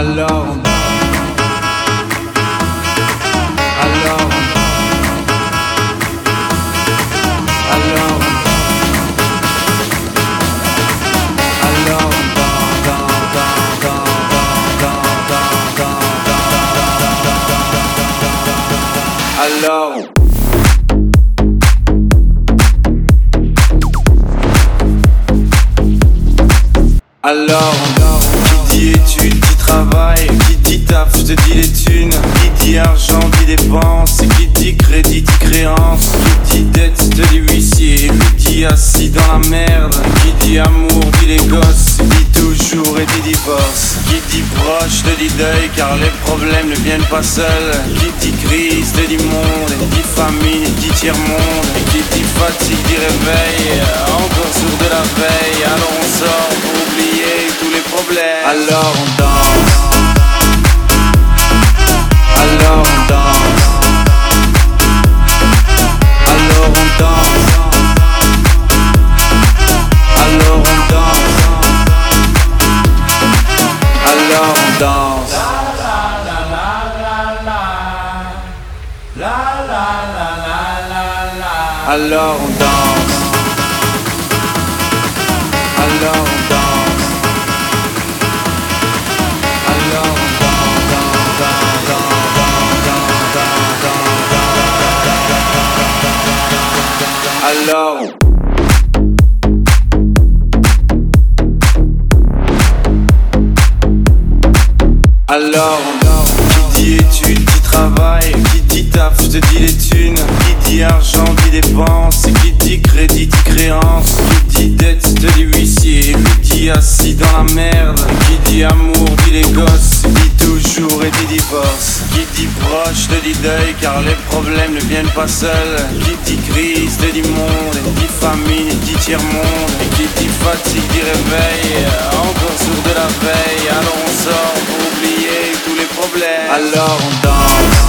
alone. Alone. Alone. Alone. alone. alone. alone. Qui dit taf, je te dis les thunes, qui dit argent, dit dépenses, qui dit crédit, dit créance, qui dit dette, te dit huissier, qui dit assis dans la merde, qui dit amour, dit les gosses, dit toujours et dit divorce, qui dit proche, te dit deuil, car les problèmes ne viennent pas seuls, qui dit crise, te dit monde, dit famine, dit tiers-monde, et qui dit fatigue, dit réveil, alors on danse. Alors on danse. Alors on danse. Alors on danse. Alors Alors, qui dit études, qui travaille, qui dit taf, je te dis les thunes dit argent, dit dépenses, qui dit crédit, dit créance, qui dit dette, te dit huissier, qui dit assis dans la merde, qui dit amour, dit les gosses, dit toujours et dit divorce, qui dit proche, te dit deuil, car les problèmes ne viennent pas seuls, qui dit crise, te dit monde, dit famine, dit tiers-monde, et qui dit fatigue, dit réveil, encore sourd de la veille, alors on sort pour oublier tous les problèmes. Alors on danse.